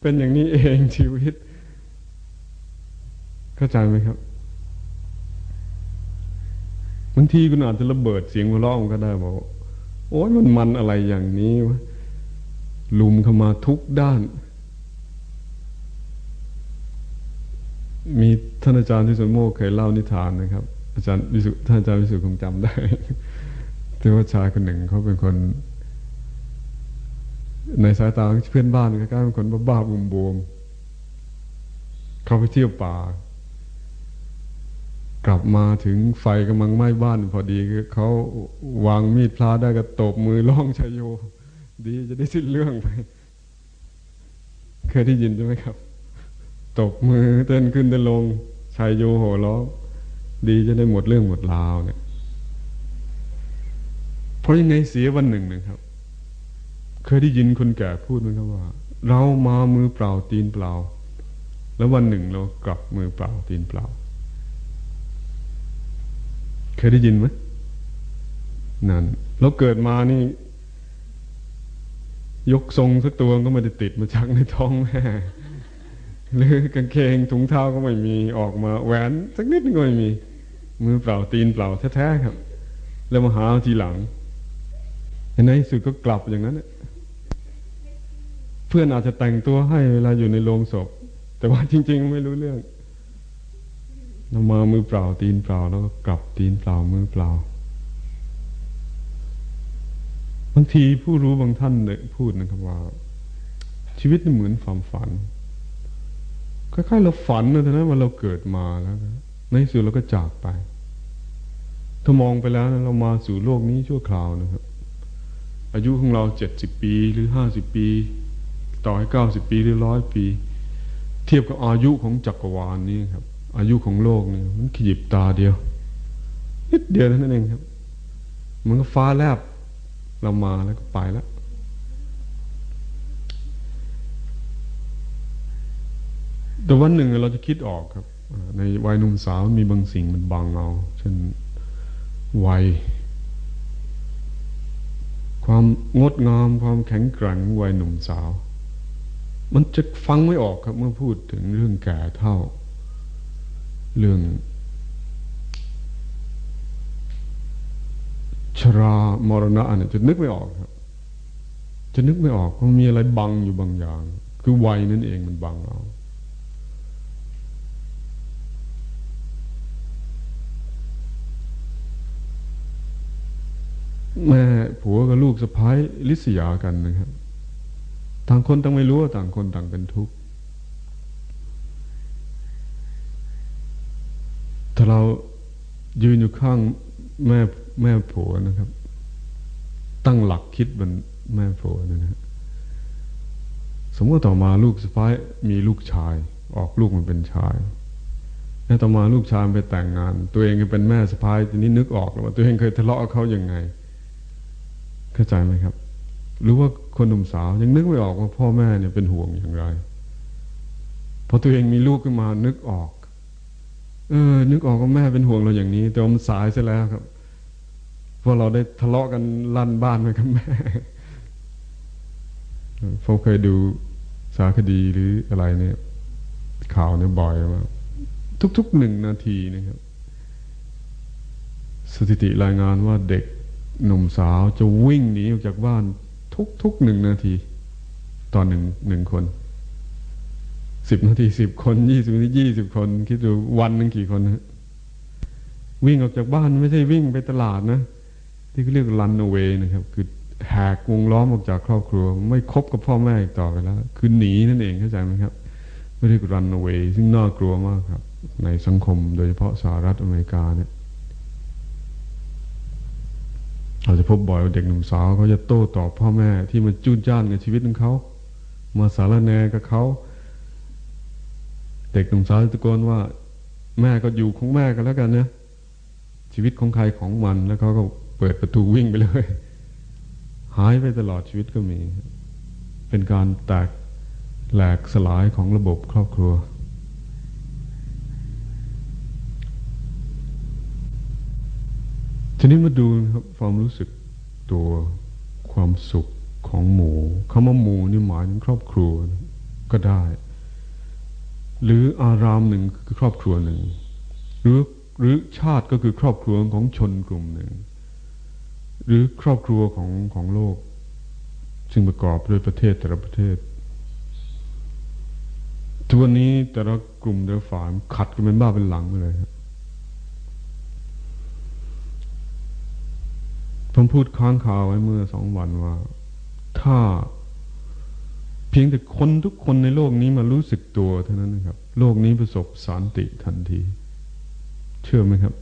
เป็นอย่างนี้เองชีวิต เข้าใจไหมครับบางทีคุณอาจจะระเบิดเสียงหัวเราะก็ได้บอกโอ้ยมันมันอะไรอย่างนี้วะลุมเข้ามาทุกด้าน มีท่านอาจารย์ที่สมโมกเคยเล่านิทานนะครับ อาจารย์วิสุท่านอาจารย์วิสุคงจำได้ที่ว่าชายคนหนึ่งเขาเป็นคน ในสายตาเพื่อนบ้านก็กลายเป็นคนบ้าๆบวมๆเขาไปเที่ยวป่า กลับมาถึงไฟกำลังไหม้บ้าน พอดีเขาวางมีดพลาได้ก็ตบมือร้องชยโย ดีจะได้สิ้นเรื่องไป เคยได้ยินใช่ไหมครับ ตบมือเต้นขึ้นเต้นลงชายโยโห่ร้องดีจะได้หมดเรื่องหมดราวเนี่ย เพราะยังไงเสียวันหนึ่งนะครับ เคยได้ยินคนแก่พูดไหมครับว่า เรามามือเปล่าตีนเปล่า แล้ววันหนึ่งเรากลับมือเปล่าตีนเปล่า เคยได้ยินไหมนั่นเราเกิดมานี่ ยกทรงสักตัวก็ไม่ได้ติดมาจากในท้องแม่หรือกางเกงถุงเท้าก็ไม่มีออกมาแหวนสักนิดก็ไม่มี มือเปล่าตีนเปล่าแท้ๆครับ แล้วมาหาทีหลังในที่สุดก็กลับอย่างนั้น เพื่อนอาจจะแต่งตัวให้เวลาอยู่ในโรงศพ แต่ว่าจริง ๆ ไม่รู้เรื่องเรามามือเปล่าตีนเปล่าแล้วก็กลับตีนเปล่ามือเปล่า บางทีผู้รู้บางท่านเนี่ยพูดนะครับว่า ชีวิตเหมือนความฝันคล้ายๆเราฝันนะแต่นั้นว่าเราเกิดมาแล้วในสุดเราก็จากไป ถ้ามองไปแล้วนะเรามาสู่โลกนี้ชั่วคราวนะครับ อายุของเราเจ็ดสิบปีหรือห้าสิบปี ต่อให้เก้าสิบปีหรือร้อยปี เทียบกับอายุของจักรวาลนี้ครับ อายุของโลกนี่มันขยิบตาเดียว นิดเดียวนั่นเองครับมันก็ฟ้าแลบเรามาแล้วก็ไปแล้วแต่วันหนึ่งเราจะคิดออกครับ ในวัยหนุ่มสาวมีบางสิ่งมันบังเอาเช่นวัย ความงดงามความแข็งแกร่งวัยหนุ่มสาว มันจะฟังไม่ออกครับเมื่อพูดถึงเรื่องแก่เท่า เรื่อง ชรามรณะเนี่ยจะนึกไม่ออกครับ จะนึกไม่ออกเพราะมีอะไรบังอยู่บางอย่าง คือวัยนั่นเองมันบังเอาแม่ผัวกับลูกสะพ้ายลิษยากันนะครับ ต่างคนต่างไม่รู้ว่าต่างคนต่างเป็นทุกข์ถ้าเรายืนอยู่ข้างแม่แม่ผัวนะครับ ตั้งหลักคิดบนแม่ผัวนะฮะสมมติต่อมาลูกสะพ้ายมีลูกชาย ออกลูกมันเป็นชายแล้วต่อมาลูกชายไปแต่งงาน ตัวเองเป็นแม่สะพ้ายทีนี้นึกออกว่าตัวเองเคยทะเลาะกับเขาอย่างไง เข้าใจไหมครับ หรือว่าคนหนุ่มสาวยังนึกไม่ออกว่าพ่อแม่เนี่ยเป็นห่วงอย่างไรพอตัวเองมีลูกขึ้นมานึกออก เออ นึกออกว่าแม่เป็นห่วงเราอย่างนี้ แต่มันสายซะแล้วครับพอเราได้ทะเลาะกันลั่นบ้านไปกับแม่พอเคยดูสารคดีหรืออะไรเนี่ย ข่าวเนี่ยบ่อยมาทุกๆหนึ่งนาทีนะครับ สถิติรายงานว่าเด็กหนุ่มสาวจะวิ่งหนีออกจากบ้าน ทุกๆหนึ่งนาทีตอนหนึ่งหนึ่งคนสิบนาทีสิบคนยี่สิบนาทียี่สิบคน คิดดูวันหนึ่งกี่คนนะวิ่งออกจากบ้านไม่ใช่วิ่งไปตลาดนะ ที่เขาเรียก run away นะครับ คือแหกวงล้อมออกจากครอบครัว ไม่คบกับพ่อแม่อีกต่อไปแล้ว คือหนีนั่นเองเข้าใจไหมครับ ไม่ได้ run away ซึ่งน่ากลัวมากครับ ในสังคมโดยเฉพาะสหรัฐอเมริกาเนี่ย เราจะพบบ่อยว่าเด็กหนุ่มสาวเขาจะโต้ตอบพ่อแม่ที่มันจุนจ้านในชีวิตของเขามาสารแนกับเขาเด็กหนุ่มสาวตะโกนว่า แม่ก็อยู่ของแม่กันแล้วกันนะชีวิตของใครของมันแล้วเขาก็เปิดประตูวิ่งไปเลย หายไปตลอดชีวิตก็มี เป็นการแตกแหลกสลายของระบบครอบครัว ทีนี้มาดูครับความรู้สึกตัวความสุขของหมูคำว่าหมูนี่หมายถึงครอบครัวก็ได้ หรืออารามหนึ่งคือครอบครัวหนึ่ง หรือหรือชาติก็คือครอบครัวของชนกลุ่มหนึ่ง หรือครอบครัวของของโลก ซึ่งประกอบด้วยประเทศแต่ละประเทศทุกวันนี้แต่ละกลุ่มแต่ละฝ่ายขัดกันเป็นบ้าเป็นหลังไปเลยครับ ผมพูดค้างคาไว้เมื่อสองวันว่า ถ้าเพียงแต่คนทุกคนในโลกนี้มารู้สึกตัวเท่านั้นนะครับ โลกนี้ประสบสันติทันที เชื่อไหมครับ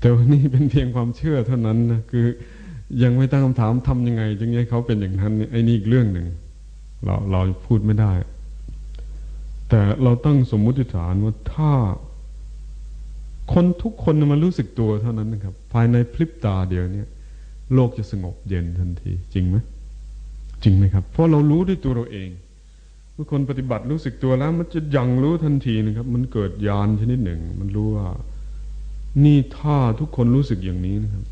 แต่วันนี้เป็นเพียงความเชื่อเท่านั้นนะคือ ยังไม่ตั้งคำถามทำยังไง จึงให้เขาเป็นอย่างนั้นไอ้นี่อีกเรื่องหนึ่งเราเราพูดไม่ได้ แต่เราตั้งสมมุติฐานว่าถ้า คนทุกคนมันรู้สึกตัวเท่านั้นนะครับ ภายในพริบตาเดียวเนี่ย โลกจะสงบเย็นทันที จริงไหมจริงไหมครับ เพราะเรารู้ด้วยตัวเราเองเมื่อคนปฏิบัติรู้สึกตัวแล้ว มันจะยังรู้ทันทีนะครับ มันเกิดยานชนิดหนึ่ง มันรู้ว่า นี่ถ้าทุกคนรู้สึกอย่างนี้นะครับ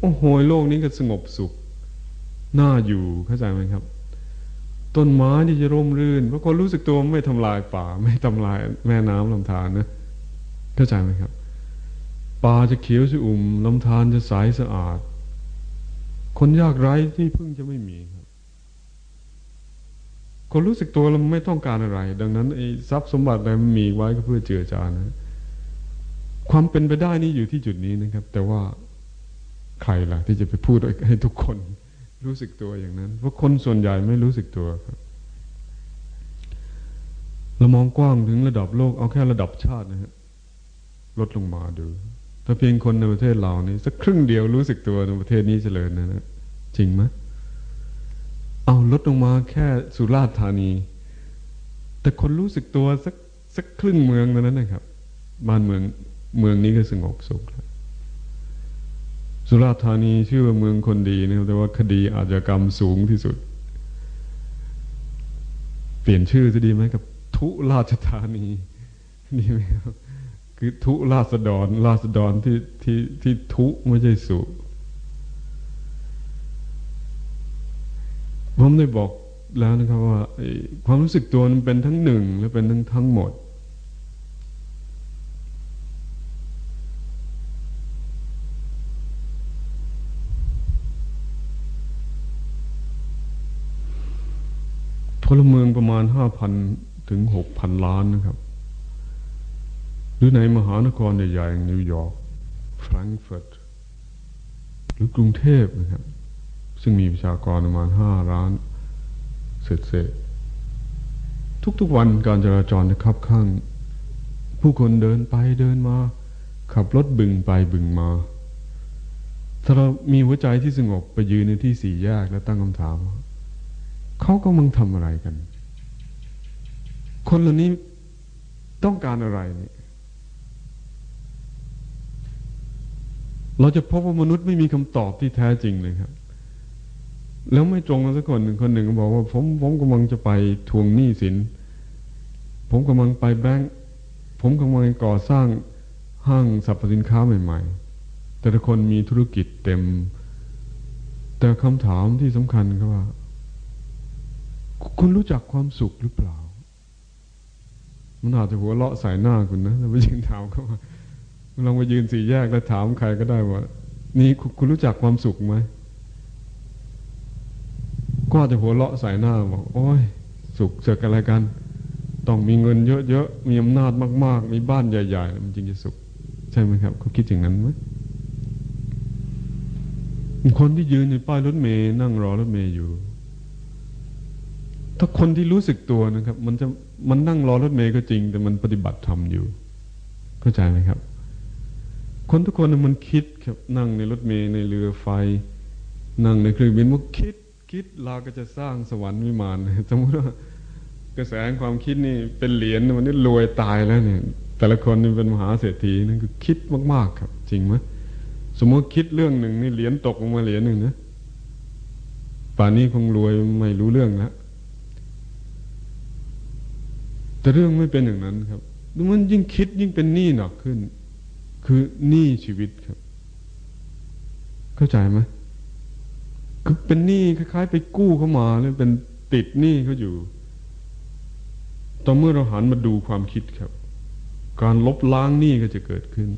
โอ้โหโลกนี้ก็สงบสุขน่าอยู่เข้าใจไหมครับ ต้นไม้ที่จะร่มรื่นเพราะคนรู้สึกตัวไม่ทำลายป่า ไม่ทำลายแม่น้ำลำธารนะ เข้าใจไหมครับป่าจะเขียวชอุ่มลำธารจะใสสะอาด คนยากไร้ที่พึ่งจะไม่มีครับ คนรู้สึกตัวเราไม่ต้องการอะไร ดังนั้นไอ้ทรัพย์สมบัติอะไรมันมีไว้ก็เพื่อเจือจานนะความเป็นไปได้นี่อยู่ที่จุดนี้นะครับ แต่ว่าใครล่ะ ที่จะไปพูดให้ทุกคนรู้สึกตัวอย่างนั้น เพราะคนส่วนใหญ่ไม่รู้สึกตัวครับเรามองกว้างถึงระดับโลกเอาแค่ระดับชาตินะฮะ ลดลงมาดู ถ้าเพียงคนในประเทศเรานี่สักครึ่งเดียวรู้สึกตัวในประเทศนี้เจริญนะนะจริงไหมเอาลดลงมาแค่สุราษฎร์ธานี แต่คนรู้สึกตัวสักสักครึ่งเมืองนั้นนะครับ บ้านเมืองเมืองนี้ก็สงบสุขแล้วสุราษฎร์ธานีชื่อว่าเมืองคนดีนะครับแต่ว่าคดีอาชญากรรมสูงที่สุด เปลี่ยนชื่อจะดีไหมกับ ทุราชธานีดีไหมครับ คือทุราษฎรราษฎรที่ที่ที่ทุไม่ใช่สุ ผมได้บอกแล้วนะครับว่าความรู้สึกตัวมันเป็นทั้งหนึ่งและเป็นทั้งทั้งหมด พลเมืองประมาณห้าพันถึงหกพันล้านนะครับ หรือในมหานครใหญ่ๆอย่างนิวยอร์กแฟรงก์เฟิร์ตหรือกรุงเทพนะครับซึ่งมีประชากรประมาณห้าล้านเศษทุกๆวันการจราจรจะคับข้าง ผู้คนเดินไปเดินมา ขับรถบึงไปบึงมา ถ้าเรามีหัวใจที่สงบไปยืนในที่สี่แยกแล้วตั้งคำถาม เขาก็มึงทำอะไรกัน คนเหล่านี้ต้องการอะไรเนี่ย เราจะพบว่ามนุษย์ไม่มีคำตอบที่แท้จริงเลยครับ แล้วไม่ตรงกันสักคนหนึ่งคนหนึ่งก็บอกว่า ผมผมกำลังจะไปทวงหนี้สิน ผมกำลังไปแบงก์ผมกำลังก่อสร้างห้างสรรพสินค้าใหม่ ๆ แต่ละคนมีธุรกิจเต็ม แต่คำถามที่สำคัญก็ว่า คุณรู้จักความสุขหรือเปล่า มันอาจจะหัวเราะใส่หน้าคุณนะแล้วไปยิงถามเขาว่า ลองไปยืนสี่แยกแล้วถามใครก็ได้ว่า นี่คุณรู้จักความสุขไหมก็จะหัวเราะใส่หน้าบอกโอ้ย สุขเสกอะไรกัน ต้องมีเงินเยอะๆมีอำนาจมาก ๆ มีบ้านใหญ่ๆมันจริงจะสุข ใช่ไหมครับเขาคิดอย่างนั้นไหมคนที่ยืนในป้ายรถเมย์นั่งรอรถเมย์อยู่ ถ้าคนที่รู้สึกตัวนะครับ มันจะมันนั่งรอรถเมย์ก็จริง แต่มันปฏิบัติธรรมอยู่ เข้าใจไหมครับ คนทุกคนมันคิดครับนั่งในรถเมล์ในเรือไฟ นั่งในเครื่องบินว่าคิดคิดเราก็จะสร้างสวรรค์วิมานสมมติว่ากระแสความคิดนี่เป็นเหรียญมันนี่รวยตายแล้วเนี่ย แต่ละคนนี่เป็นมหาเศรษฐีนั่นคือคิดมาก ๆ ครับ จริงไหมสมมติคิดเรื่องหนึ่งนี่เหรียญตกลงมาเหรียญหนึ่งนะป่านนี้คงรวยไม่รู้เรื่องแล้วแต่เรื่องไม่เป็นอย่างนั้นครับมันยิ่งคิดยิ่งเป็นหนี้หนักขึ้น คือหนี้ชีวิตครับ เข้าใจไหมคือเป็นหนี้คล้ายๆ ไปกู้เข้ามาแล้วเป็นติดหนี้เขาอยู่ตอนเมื่อเราหันมาดูความคิดครับ การลบล้างหนี้ก็จะเกิดขึ้น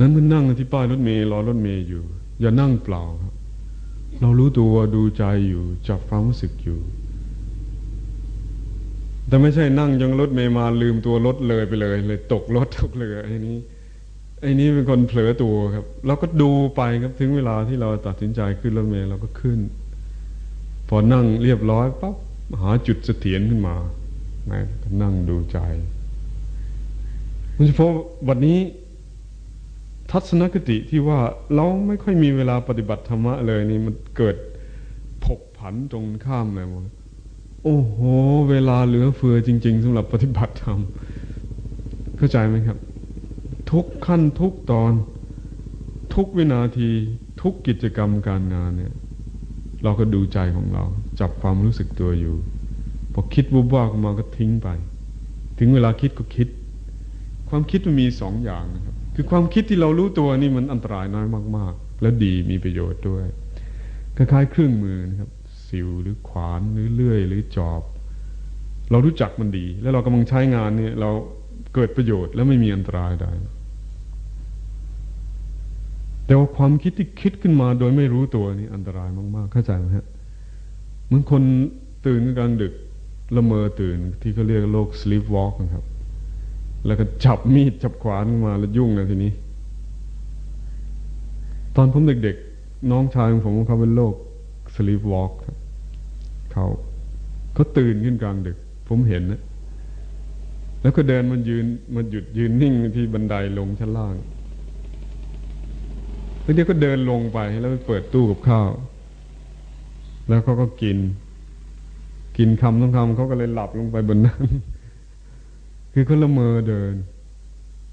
นั้นเมันนั่งที่ป้ายรถเมล์รอรถเมล์อยู่ อย่านั่งเปล่าครับ เรารู้ตัวดูใจอยู่จับความรู้สึกอยู่ แต่ไม่ใช่นั่งยังรถเมล์มาลืมตัวรถเลยไปเลย เลยตกรถตกเรือไอ้นี้ไอ้นี้เป็นคนเผลอตัวครับเราก็ดูไปครับถึงเวลาที่เราตัดสินใจขึ้นรถเมล์เราก็ขึ้น พอนั่งเรียบร้อยปั๊บหาจุดเสถียรขึ้นมานั่งดูใจโดยเฉพาะวันนี้ ทัศนคติที่ว่าเราไม่ค่อยมีเวลาปฏิบัติธรรมะเลยนี่มันเกิดผกผันตรงข้ามเลยว่า โอ้โห เวลาเหลือเฟือจริง ๆสำหรับปฏิบัติธรรมเข้าใจไหมครับ ทุกขั้นทุกตอน ทุกวินาทีทุกกิจกรรมการงานเนี่ย เราก็ดูใจของเรา จับความรู้สึกตัวอยู่ พอคิดวุบว่าขึ้นมาก็ทิ้งไป ถึงเวลาคิดก็คิด ความคิดมันมีสองอย่างนะครับ คือความคิดที่เรารู้ตัวนี่มันอันตรายน้อยมาก ๆ และดีมีประโยชน์ด้วยคล้ายๆเครื่องมือนะครับ สิวหรือขวานหรือเลื่อย หรือจอบ เรารู้จักมันดี แล้วเรากำลังใช้งานเนี่ย เราเกิดประโยชน์และไม่มีอันตรายใดแต่ว่าความคิดที่คิดขึ้นมาโดยไม่รู้ตัวนี่อันตรายมาก ๆ เข้าใจไหมฮะเหมือนคนตื่นกลางดึกละเมอตื่นที่เขาเรียกโรค sleep walk นะครับ แล้วก็จับมีดจับขวานมาแล้วยุ่งนะทีนี้ ตอนผมเด็กๆ น้องชายของผมเขาเป็นโรค sleep walk ครับ เขาเขาตื่นขึ้นกลางดึก ผมเห็นนะแล้วก็เดินมันยืนมันหยุดยืนนิ่งที่บันไดลงชั้นล่างแล้วเดี๋ยวก็เดินลงไปแล้วไปเปิดตู้กับข้าว แล้วเขาก็กิน กินคำต้องคำเขาก็เลยหลับลงไปบนนั้น คือเขาละเมอเดิน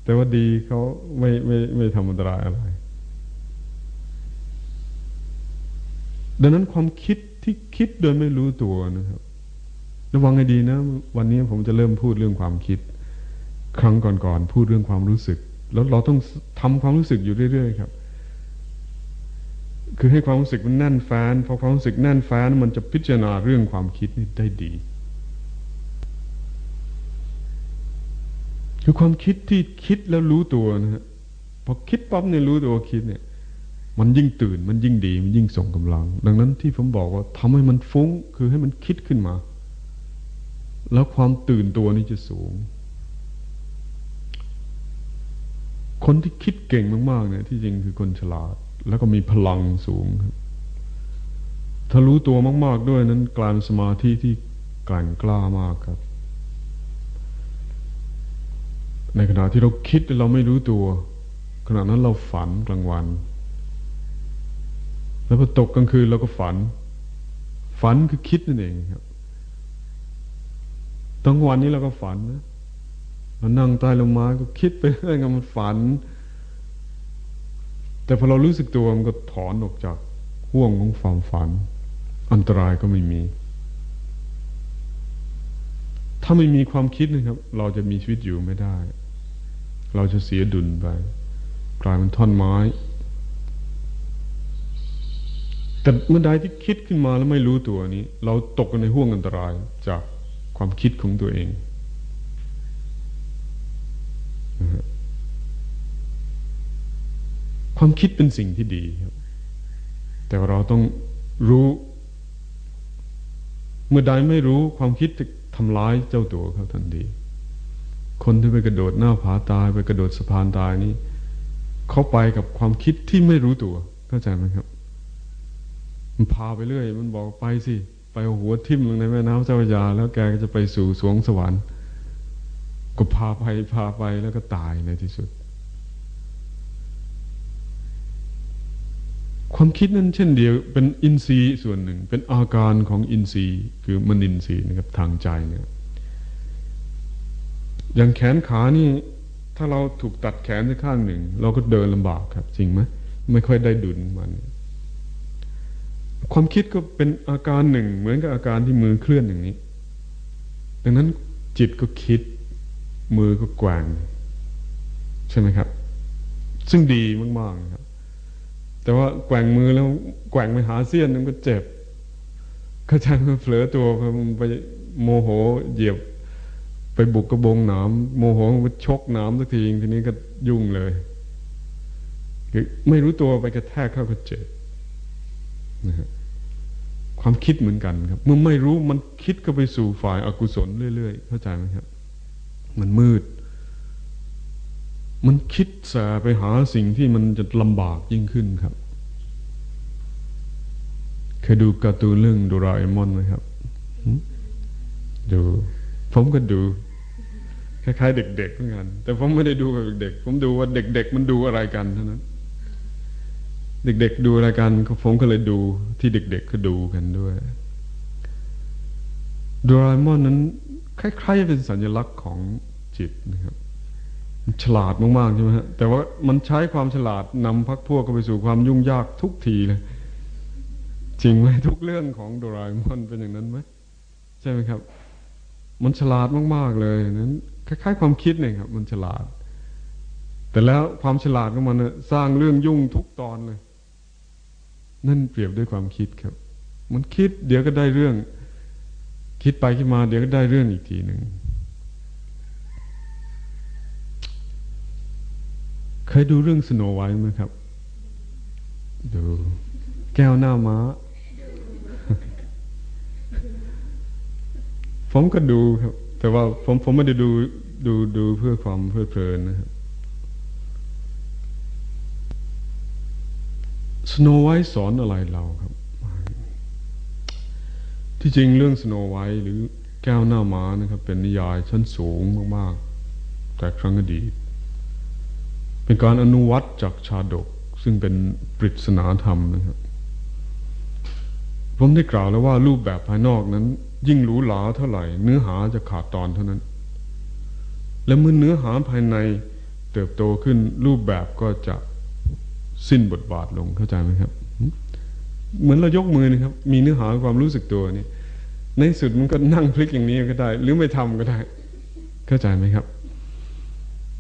แต่ว่าดีเขาไม่ไม่ไม่ทำอันตรายอะไรดังนั้นความคิด ที่คิดโดยไม่รู้ตัวนะครับ ระวังให้ดีนะ วันนี้ผมจะเริ่มพูดเรื่องความคิด ครั้งก่อนๆพูดเรื่องความรู้สึก แล้วเราต้องทำความรู้สึกอยู่เรื่อยๆครับ คือให้ความรู้สึกมันแน่นแฟนพอความรู้สึกแน่นแฟนมันจะพิจารณาเรื่องความคิดนี่ได้ดี คือความคิดที่คิดแล้วรู้ตัวนะฮะพอคิดปั๊บเนี่ยรู้ตัวคิดเนี่ย มันยิ่งตื่นมันยิ่งดีมันยิ่งส่งกำลัง ดังนั้นที่ผมบอกว่าทำให้มันฟุ้งคือให้มันคิดขึ้นมา แล้วความตื่นตัวนี่จะสูง คนที่คิดเก่งมากๆเนี่ยที่จริงคือคนฉลาด แล้วก็มีพลังสูงครับถ้ารู้ตัวมาก ๆ ด้วยนั้นกลายสมาธิที่กลั่นกล้ามากครับ ในขณะที่เราคิดเราไม่รู้ตัว ขณะนั้นเราฝันกลางวัน แล้วพอตกกลางคืนเราก็ฝัน ฝันคือคิดนั่นเองครับตั้งวันนี้เราก็ฝันนะเรานั่งใต้ลมไม้ก็คิดไปเรื่อยมันฝัน แต่พอเรารู้สึกตัวมันก็ถอนออกจากห่วงของความฝัน อันตรายก็ไม่มี ถ้าไม่มีความคิดนะครับ เราจะมีชีวิตอยู่ไม่ได้ เราจะเสียดุลไปกลายเป็นท่อนไม้ แต่เมื่อใดที่คิดขึ้นมาแล้วไม่รู้ตัวนี้ เราตกในห่วงอันตรายจากความคิดของตัวเองความคิดเป็นสิ่งที่ดีครับ แต่เราต้องรู้ เมื่อใดไม่รู้ความคิดจะทำร้ายเจ้าตัวเขาทันที คนที่ไปกระโดดหน้าผาตายไปกระโดดสะพานตายนี้เขาไปกับความคิดที่ไม่รู้ตัวเข้าใจไหมครับ มันพาไปเรื่อย มันบอกไปสิ ไปหัวทิ่มลงในแม่น้ำเจ้าพระยา แล้วแกก็จะไปสู่สวงสวรรค์ ก็พาไปพาไปแล้วก็ตายในที่สุด ความคิดนั้นเช่นเดียวเป็นอินทรีย์ส่วนหนึ่ง เป็นอาการของอินทรีย์ คือมนินทรีย์นะครับทางใจเนี่ยอย่างแขนขานี่ ถ้าเราถูกตัดแขนไปข้างหนึ่ง เราก็เดินลำบากครับ จริงไหมไม่ค่อยได้ดุลมัน ความคิดก็เป็นอาการหนึ่ง เหมือนกับอาการที่มือเคลื่อนอย่างนี้ ดังนั้นจิตก็คิด มือก็แกว่งใช่ไหมครับ ซึ่งดีมากๆครับ แต่ว่าแกว่งมือแล้วแกว่งไปหาเสี้ยนมันก็เจ็บเข้าใจมันเผลอตัวไปโมโหเหยียบ ไปบุกกระบงหนามโมโหไปชกหนามสักทีทีนี้ก็ยุ่งเลยคือไม่รู้ตัวไปกระแทกเข้าก็เจ็บนะฮะ ความคิดเหมือนกันครับ เมื่อไม่รู้มันคิดก็ไปสู่ฝ่ายอากุศลเรื่อยๆเข้าใจไหมครับ มันมืด มันคิดแสไปหาสิ่งที่มันจะลำบากยิ่งขึ้นครับเคยดูการ์ตูนเรื่องโดราเอมอนไหมครับดูผมก็ดูคล้ายๆเด็กๆเหมือนกันแต่ผมไม่ได้ดูกับเด็กๆผมดูว่าเด็ก ๆ มันดูอะไรกันเท่านั้น เด็กๆดูอะไรกันผมก็เลยดูที่เด็กๆก็ดูกันด้วยโดราเอมอนนั้นคล้ายๆเป็นสัญลักษณ์ของจิตนะครับฉลาดมากๆใช่ไหมฮะแต่ว่ามันใช้ความฉลาดนำพักพวกไปสู่ความยุ่งยากทุกทีเลย จริงไหมทุกเรื่องของโดราเอมอนเป็นอย่างนั้นไหมใช่ไหมครับ มันฉลาดมากๆเลยนั้นคล้ายๆ ความคิดเนี่ยครับ มันฉลาด แต่แล้วความฉลาดของมันสร้างเรื่องยุ่งทุกตอนเลย นั่นเปรียบด้วยความคิดครับ มันคิดเดี๋ยวก็ได้เรื่อง คิดไปคิดมาเดี๋ยวก็ได้เรื่องอีกทีหนึ่งเคยดูเรื่องสโนไวท์ไหมครับ ดู แก้วหน้าม้า ผมก็ดูครับ แต่ว่าผมผมไม่ได้ดูดูดูเพื่อความเพลิดเพลินนะครับ สโนไวท์สอนอะไรเราครับ ที่จริงเรื่องสโนไวท์หรือแก้วหน้าม้านะครับ เป็นนิยายชั้นสูงมากๆ แต่ครั้งอดีต เป็นการอนุวัตจากชาดก ซึ่งเป็นปริศนาธรรมนะครับผมได้กล่าวแล้วว่ารูปแบบภายนอกนั้น ยิ่งหรูหราเท่าไหร่ เนื้อหาจะขาดตอนเท่านั้น และเมื่อเนื้อหาภายในเติบโตขึ้นรูปแบบก็จะ สิ้นบทบาทลงเข้าใจไหมครับ เหมือนเรายกมือนะครับ มีเนื้อหาความรู้สึกตัวนี่ในสุดมันก็นั่งพลิกอย่างนี้ก็ได้ หรือไม่ทำก็ได้ เข้าใจไหมครับ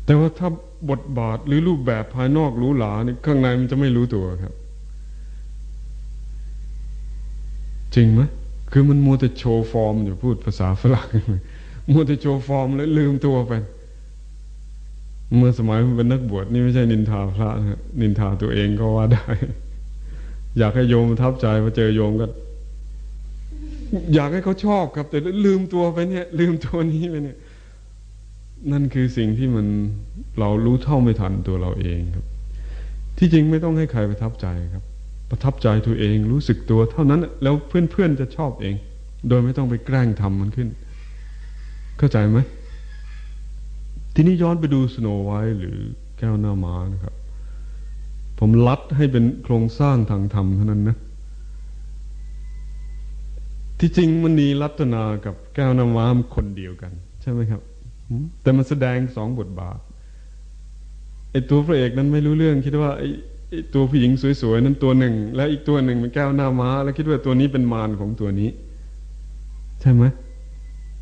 แต่ว่าถ้าบทบาทหรือรูปแบบภายนอกรู้หลานี่ข้างในมันจะไม่รู้ตัวครับ จริงไหมคือมันมัวแต่โชว์ฟอร์มอยู่พูดภาษาฝรั่งมัวแต่โชว์ฟอร์มแล้วลืมตัวไป เมื่อสมัยเป็นนักบวชนี่ไม่ใช่นินทาพระนะนินทาตัวเองก็ว่าได้ อยากให้โยมประทับใจพอเจอโยมก็ อยากให้เขาชอบครับ แต่ลืมตัวไปเนี่ย ลืมตัวนี้ไปเนี่ย นั่นคือสิ่งที่มันเรารู้เท่าไม่ทันตัวเราเองครับ ที่จริงไม่ต้องให้ใครประทับใจครับ ประทับใจตัวเองรู้สึกตัว เท่านั้น แล้วเพื่อนๆจะชอบเอง โดยไม่ต้องไปแกล้งทำมันขึ้น เข้าใจไหม ทีนี้ย้อนไปดูสโนไวท์หรือแก้วหน้าม้านะครับ ผมลัดให้เป็นโครงสร้างทางธรรมเท่านั้นนะ ที่จริงมันนีรัตนากับแก้วน้ำม้าคนเดียวกัน ใช่ไหมครับ แต่มันแสดงสองบทบาทไอตัวพระเอกนั้นไม่รู้เรื่องคิดว่าไอไอตัวผู้หญิงสวยๆนั้นตัวหนึ่ง แล้วอีกตัวหนึ่งเป็นแก้วหน้าม้า แล้วคิดว่าตัวนี้เป็นมารของตัวนี้ ใช่ไหม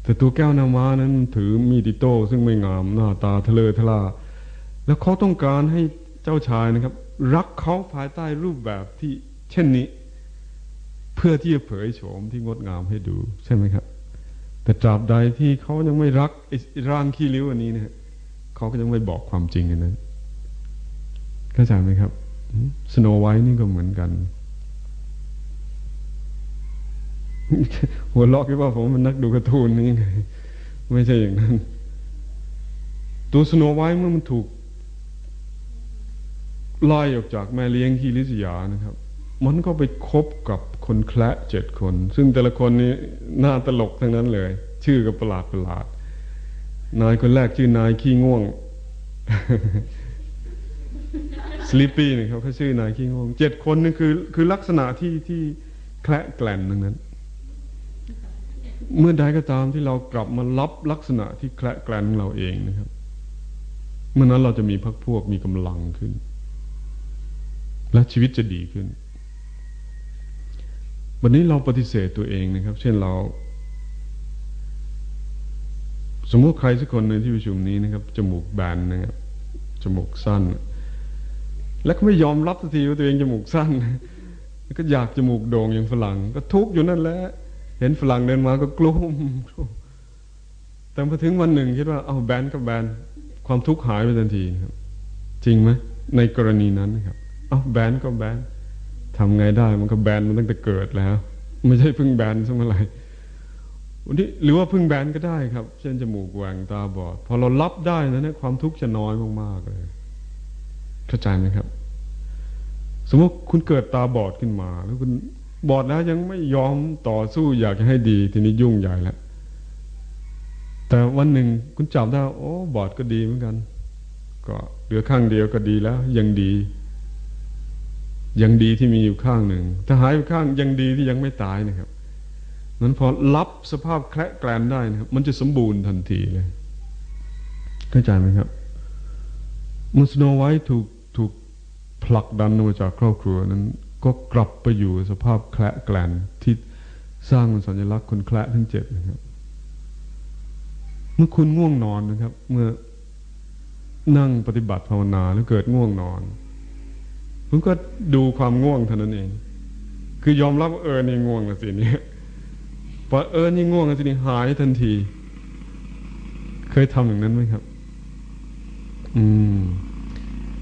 แต่ตัวแก้วนามานั้นถือมีดิโต้ซึ่งไม่งามหน้าตาทะเลทลาแล้วเขาต้องการให้เจ้าชายนะครับ รักเขาภายใต้รูปแบบที่เช่นนี้ เพื่อที่จะเผยโฉมที่งดงามให้ดูใช่ไหมครับ แต่ตราบใดที่เขายังไม่รักร่างขี้ริ้วอันนี้เนี่ยเขาก็ยังไม่บอกความจริงอันนั้นเข้าใจไหมครับสโนไวท์นี่ก็เหมือนกัน หัวลอกที่ว่าผมเป็นนักดูการ์ตูนนี่ไงไม่ใช่อย่างนั้น ตัวสโนไวท์เมื่อมันถูกไล่ออกจากแม่เลี้ยงที่ลิศยานะครับ มันก็ไปคบกับคนแคละเจ็ดคน ซึ่งแต่ละคนนี้หน้าตลกทั้งนั้นเลย ชื่อก็ประหลาดประหลาด นายคนแรกชื่อนายขี้ง่วงสลิปปี้นี่เขาเขาชื่อนายขี้ง่วงเจ็ดคนนี่คือคือลักษณะที่ที่แคละแกล่นทั้งนั้น เมื่อใดก็ตามที่เรากลับมารับลักษณะที่แคละแกลนเราเองนะครับเมื่อนั้นเราจะมีพักพวกมีกำลังขึ้น และชีวิตจะดีขึ้น วันนี้เราปฏิเสธตัวเองนะครับ เช่นเรา สมมติใครสักคนในที่ประชุมนี้นะครับจมูกแบนนะครับจมูกสั้น และก็ไม่ยอมรับสักทีว่าตัวเองจมูกสั้น ก็อยากจมูกโด่งอย่างฝรั่งก็ทุกข์อยู่นั่นแหละ เห็นฝรั่งเดินมาก็กลุ้มแต่พอถึงวันหนึ่งคิดว่าเอาแบนก็แบนความทุกข์หายไปทันทีครับ จริงไหมในกรณีนั้นครับ เอาแบนก็แบนทำไงได้ มันก็แบนมันตั้งแต่เกิดแล้ว ไม่ใช่เพิ่งแบนสักเมื่อไหร่วันนี้หรือว่าเพิ่งแบนก็ได้ครับ เช่นจมูกแหว่งตาบอด พอเรารับได้นะเนี่ยความทุกข์จะน้อยมากๆเลย เข้าใจไหมครับ สมมติคุณเกิดตาบอดขึ้นมา แล้วคุณ บอดแล้วยังไม่ยอมต่อสู้อยากจะให้ดี ทีนี้ยุ่งใหญ่แล้วแต่วันหนึ่งคุณจับได้โอ้บอดก็ดีเหมือนกัน ก็เหลือข้างเดียวก็ดีแล้ว ยังดี ยังดีที่มีอยู่ข้างหนึ่งถ้าหายไปข้างยังดีที่ยังไม่ตายนะครับนั้นพอรับสภาพแคละแกลนได้นะครับมันจะสมบูรณ์ทันทีเลยเข้าใจไหมครับมันสโนไวท์ถูกถูกผลักดันออกมาจากครอบครัวนั้น ก็กลับไปอยู่สภาพแคละแกลนที่สร้างสัญลักษณ์คนแคละทั้งเจ็ดนะครับ เมื่อคุณง่วงนอนนะครับ เมื่อนั่งปฏิบัติภาวนาแล้วเกิดง่วงนอนคุณก็ดูความง่วงเท่านั้นเอง คือยอมรับเออนี่ง่วงละสินี่พอเออนี่ง่วงละสินี่หายทันที เคยทำอย่างนั้นไหมครับ อืม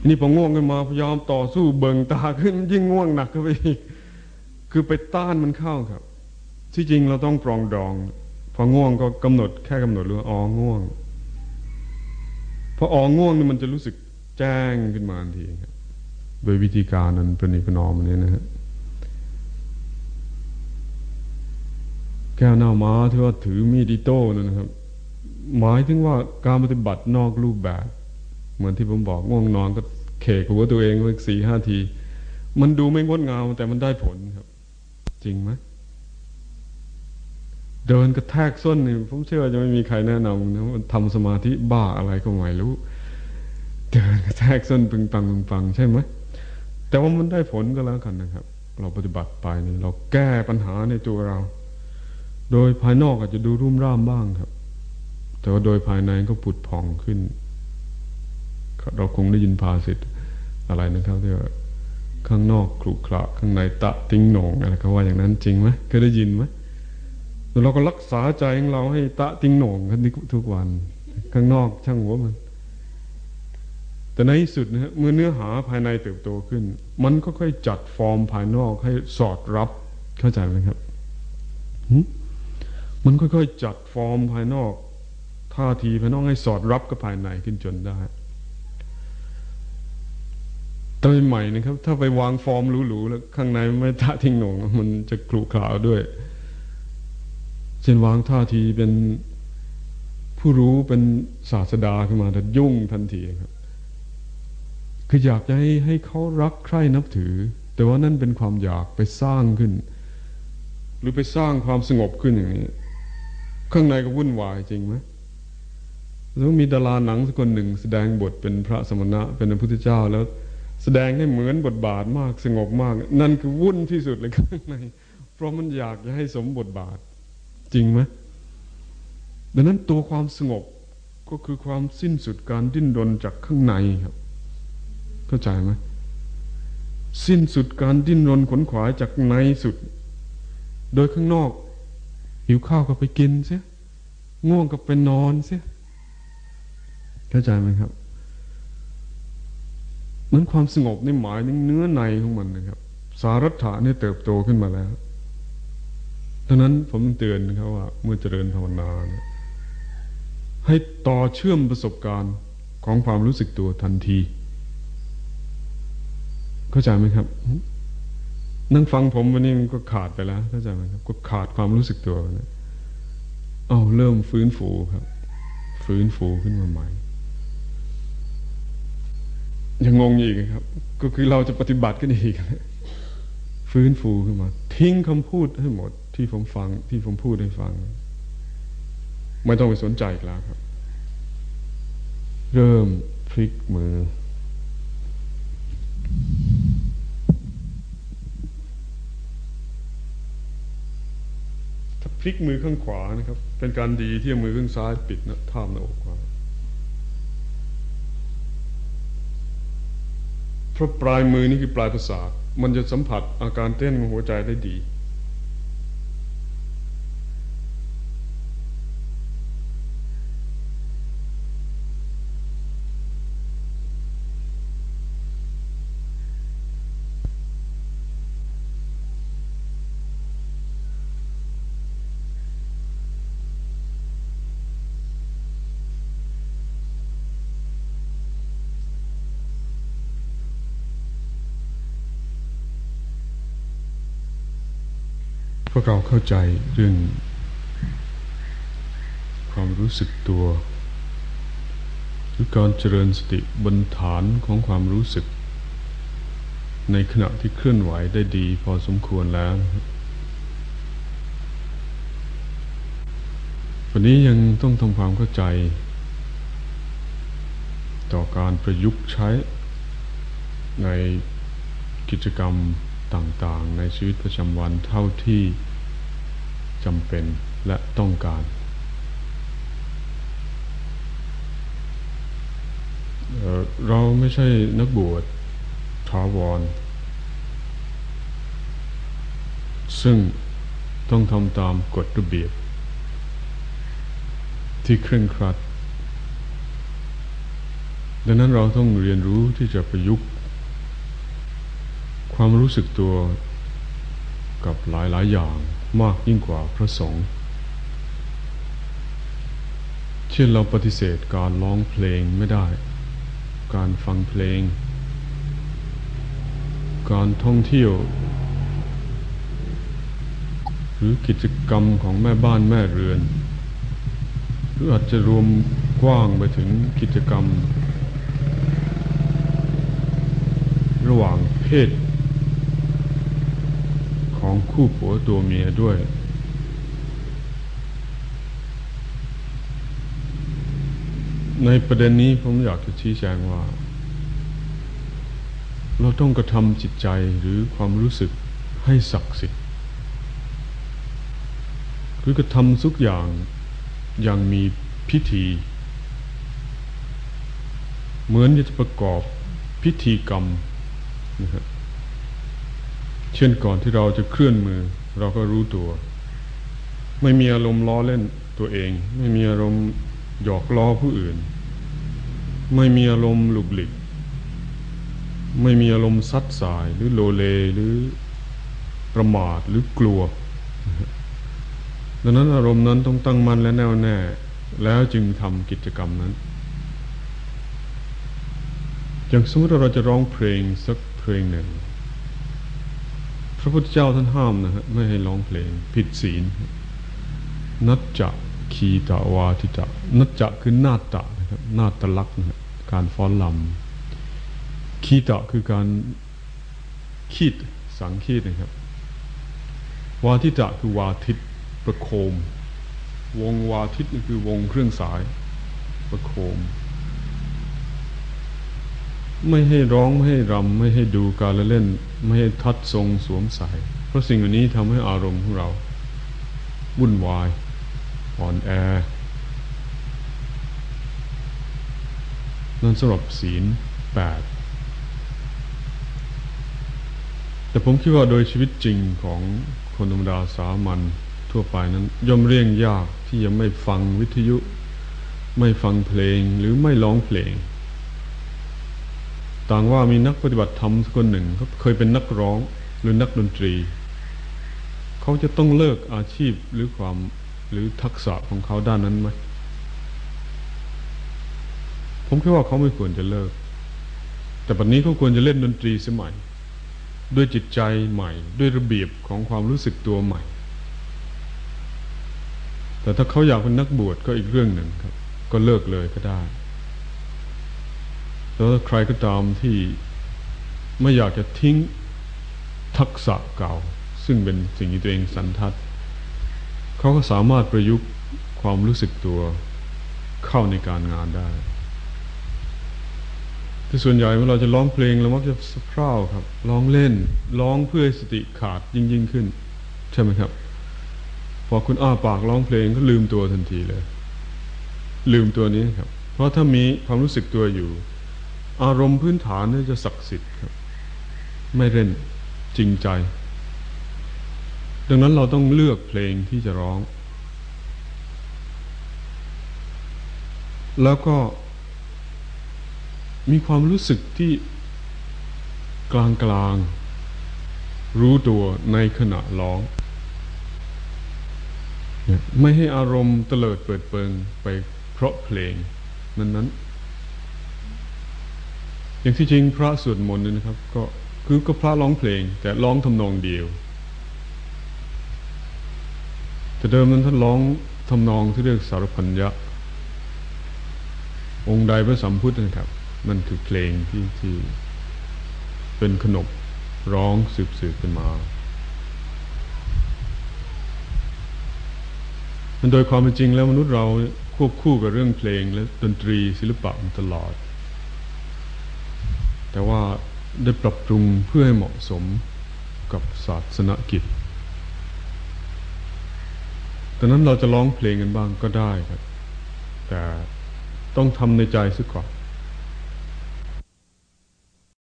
นี่พอง่วงขึ้นมาพยายามต่อสู้เบิ่งตาขึ้นยิ่งง่วงหนักขึ้นไปอีกคือไปต้านมันเข้าครับ ที่จริงเราต้องปรองดอง พอง่วงก็กำหนดแค่กำหนดรู้อ๋อง่วงพออ๋อง่วงนี่มันจะรู้สึกแจ้งขึ้นมาทันทีครับโดยวิธีการนั้นเป็นนิพนอมนี้นะฮะแก้วหน้าม้าที่ว่าถือมีดอิโต้นะครับ หมายถึงว่าการปฏิบัตินอกรูปแบบ เหมือนที่ผมบอกง่วงนอนก็ เขกหัวตัวเองไว้สี่ห้าที มันดูไม่งดงามแต่มันได้ผลครับ จริงไหมเดินกระแทกส้นนี่ผมเชื่อจะไม่มีใครแนะนำนะว่าทำสมาธิบ้าอะไรก็ไม่รู้ เดินกระแทกส้นปึงปังปึงปังใช่ไหมแต่ว่ามันได้ผลก็แล้วกันนะครับ เราปฏิบัติไปนี่เราแก้ปัญหาในตัวเรา โดยภายนอกอาจจะดูรุ่มร่ามบ้างครับ แต่ว่าโดยภายในก็ผุดผ่องขึ้น เราคงได้ยินภาษิตอะไรนะครับที่ว่าข้างนอกครุขระข้างในตะติ้งหนงอะไรเขาว่าอย่างนั้นจริงไหมเคยได้ยินไหมเราก็รักษาใจของเราให้ตะติ้งหน่งกันทุกวัน ข้างนอกช่างหัวมัน แต่ในที่สุดนะเมื่อเนื้อหาภายในเติบโตขึ้น มันก็ค่อยจัดฟอร์มภายนอกให้สอดรับเข้าใจไหมครับมันค่อยๆจัดฟอร์มภายนอกท่าทีภายนอกให้สอดรับกับภายในขึ้นจนได้ แต่ใหม่นะครับ ถ้าไปวางฟอร์มหรูๆแล้วข้างในไม่ท่าทิ้งหนงมันจะคลุขลาวด้วย เช่นวางท่าทีเป็นผู้รู้เป็นศาสดาขึ้นมาแต่ยุ่งทันทีครับ คืออยากจะให้ให้เขารักใคร่นับถือ แต่ว่านั่นเป็นความอยากไปสร้างขึ้น หรือไปสร้างความสงบขึ้นอย่างนี้ข้างในก็วุ่นวายจริงไหมแล้วมีดาราหนังสักคนหนึ่งแสดงบทเป็นพระสมณะเป็นพระพุทธเจ้าแล้ว แสดงให้เหมือนบทบาทมากสงบมาก นั่นคือวุ่นที่สุดเลยข้างใน เพราะมันอยากจะให้สมบทบาท จริงไหมดังนั้นตัวความสงบก็คือความสิ้นสุดการดิ้นรนจากข้างในครับ เข้าใจไหมสิ้นสุดการดิ้นรนขนขวายจากในสุด โดยข้างนอก หิวข้าวก็ไปกินเสียง่วงก็ไปนอนเสียเข้าใจไหมครับ นั้นความสงบในหมายถึงเนื้อในของมันนะครับ สารัตถะนี่เติบโตขึ้นมาแล้วดังนั้นผมเตือนนะครับว่า เมื่อเจริญภาวนานะให้ต่อเชื่อมประสบการณ์ของความรู้สึกตัวทันที เข้าใจไหมครับนั่งฟังผมวันนี้มันก็ขาดไปแล้วเข้าใจไหมครับ ก็ขาดความรู้สึกตัวนะเอาเริ่มฟื้นฟูครับ ฟื้นฟูขึ้นมาใหม่ ยังงงอีกครับ ก็คือเราจะปฏิบัติกันอีกฟื้นฟูขึ้นมา ทิ้งคำพูดให้หมด ที่ผมฟัง ที่ผมพูดให้ฟัง ไม่ต้องไปสนใจอีกแล้วครับ เริ่มพลิกมือถ้าพลิกมือข้างขวานะครับ เป็นการดีที่มือข้างซ้ายปิดนะท่ามหน้าอกไว้ เพราะปลายมือนี่คือปลายประสาทมันจะสัมผัสอาการเต้นของหัวใจได้ดี วกเราเข้าใจเรื่อง ความรู้สึกตัว หรือการเจริญสติบนฐานของความรู้สึก ในขณะที่เคลื่อนไหวได้ดีพอสมควรแล้ววันนี้ยังต้องทำความเข้าใจ ต่อการประยุกต์ใช้ในกิจกรรม ต่างๆ ในชีวิตประจำวันเท่าที่จำเป็นและต้องการ เราไม่ใช่นักบวชทาวร ซึ่งต้องทำตามกฎระเบียบ ที่เคร่งครัด ดังนั้นเราต้องเรียนรู้ที่จะประยุกต์ ความรู้สึกตัวกับหลายๆ อย่างมากยิ่งกว่าพระสงฆ์เช่นเราปฏิเสธการร้องเพลงไม่ได้ การฟังเพลง การท่องเที่ยว หรือกิจกรรมของแม่บ้านแม่เรือน หรืออาจจะรวมกว้างไปถึงกิจกรรม ระหว่างเพศ ของคู่ผัวตัวเมียด้วย ในประเด็นนี้ผมอยากจะชี้แจงว่า เราต้องกระทำจิตใจหรือความรู้สึกให้ศักดิ์สิทธิ์หรือกระทำทุกอย่างอย่างมีพิธี เหมือนจะประกอบพิธีกรรมนะครับ เช่นก่อนที่เราจะเคลื่อนมือ เราก็รู้ตัว ไม่มีอารมณ์ล้อเล่นตัวเอง ไม่มีอารมณ์หยอกล้อผู้อื่น ไม่มีอารมณ์หลุกหลิก ไม่มีอารมณ์ซัดสายหรือโลเลหรือประมาทหรือกลัว ดังนั้นอารมณ์นั้นต้องตั้งมั่นและแน่วแน่ แล้วจึงทำกิจกรรมนั้นอย่างสมมติเราจะร้องเพลงสักเพลงหนึ่ง ระพุทธเจ้าท่านห้ามนะฮะไม่ให้ร้องเพลง ผิดศีล นัจจะคีตวาทิตะนัจจะคือนาตะนะครับนาตลักษณ์นะการฟ้อนลำคีตะคือการคีดสังคีดนะครับ วาทิตะคือวาทิตประโคม วงวาทิตคือวงเครื่องสาย ประโคม ไม่ให้ร้องไม่ให้รำไม่ให้ดูการละเล่น ไม่ให้ทัดทรงสวมใส่เพราะสิ่งอันนี้ทำให้อารมณ์ของเราวุ่นวายอ่อนแอนั่นสำหรับศีลแปดแต่ผมคิดว่าโดยชีวิตจริงของคนธรรมดาสามัญทั่วไปนั้น ย่อมเรียงยากที่จะไม่ฟังวิทยุ ไม่ฟังเพลงหรือไม่ร้องเพลง ต่างว่ามีนักปฏิบัติธรรมคนหนึ่งเขาเคยเป็นนักร้องหรือนักดนตรี เขาจะต้องเลิกอาชีพหรือความหรือทักษะของเขาด้านนั้นไหมผมคิดว่าเขาไม่ควรจะเลิก แต่ปัจจุบันเขาควรจะเล่นดนตรีสมัย ด้วยจิตใจใหม่ ด้วยระเบียบของความรู้สึกตัวใหม่ แต่ถ้าเขาอยากเป็นนักบวชก็อีกเรื่องหนึ่งครับ ก็เลิกเลยก็ได้ แล้วใครก็ตามที่ไม่อยากจะทิ้งทักษะเก่า ซึ่งเป็นสิ่งที่ตัวเองสันทัด เขาก็สามารถประยุกต์ความรู้สึกตัวเข้าในการงานได้ที่ส่วนใหญ่เมื่อเราจะร้องเพลงเรามักจะสะเพร่าครับร้องเล่นร้องเพื่อสติขาดยิ่งยิ่งขึ้น ใช่ไหมครับ พอคุณอ้าปากร้องเพลงก็ลืมตัวทันทีเลย ลืมตัวนี้ครับ เพราะถ้ามีความรู้สึกตัวอยู่ อารมณ์พื้นฐานนี่จะศักดิ์สิทธิ์ครับ ไม่เล่นจริงใจ ดังนั้นเราต้องเลือกเพลงที่จะร้อง แล้วก็ มีความรู้สึกที่กลางกลาง รู้ตัวในขณะร้อง ไม่ให้อารมณ์เตลิดเปิดเปิงไปเพราะเพลงนั้นๆ อย่างที่จริงพระสวดมนต์นะครับ ก็คือก็พระร้องเพลง แต่ร้องทำนองเดียว แต่เดิมนั้นท่านร้องทำนองที่เรียกสารพันยะ องค์ใดพระสัมพุทธนะครับมันคือเพลงที่ที่เป็นขนบร้องสืบสืบกันมามันโดยความเป็นจริงแล้วมนุษย์เราควบคู่กับเรื่องเพลงและดนตรีศิลปะมาตลอด แต่ว่าได้ปรับปรุงเพื่อให้เหมาะสมกับศาสนกิจดังนั้นเราจะร้องเพลงกันบ้างก็ได้ครับ แต่ต้องทำในใจซะก่อน